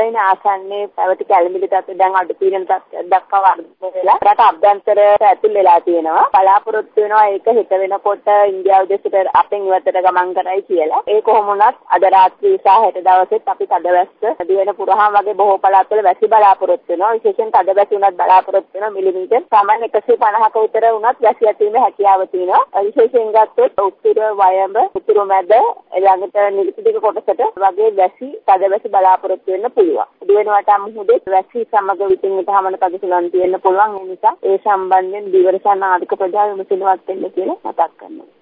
යුක්ලයින ආසන්නයේ පැවති කැළඹිලි තත්ත්වය දැන් අඩු පීඩන තත්ත්වයක් දක්වා වර්ධනය වෙලා රට අභ්‍යන්තරයට ඇතුල් වෙලා තියෙනවා. බලාපොරොත්තු වෙනවා ඒක හෙට වෙනකොට ඉන්දියාව දෙසට අපෙන් ඉවතට ගමන් කරයි කියලා. ඒ කොහොම වුණත් අද රාත්‍රී සහ හෙට දවසෙත් අපි තදවැස්ස දිවෙන පුරහාම වගේ බොහෝ පළාත්වල වැසි බලාපොරොත්තු වෙනවා. විශේෂයෙන් තදවැසි උනත් බලාපොරොත්තු වෙනවා මිලිමීටර් සාමාන්‍ය 150ක විතර උනත් වැසි ඇතිවීමේ හැකියාව තියෙනවා. විශේෂයෙන් ගත්තොත් උතුර වයඹ උතුරු මැද ළඟට නිලිපිටික කොටසට වගේ වැසි තදවැසි බලාපොරොත්තු වෙන්න පුළුවන්. දිවෙනවට මුහුදේ වැසි සමග විටින් විට හමන පදසලන් තියෙන්න පුළුවන්. ඒ නිසා ඒ සම්බන්ධයෙන් දිවරසන ආධික ප්‍රජා විමසිලිමත් වෙන්න කියලා මතක් කරනවා.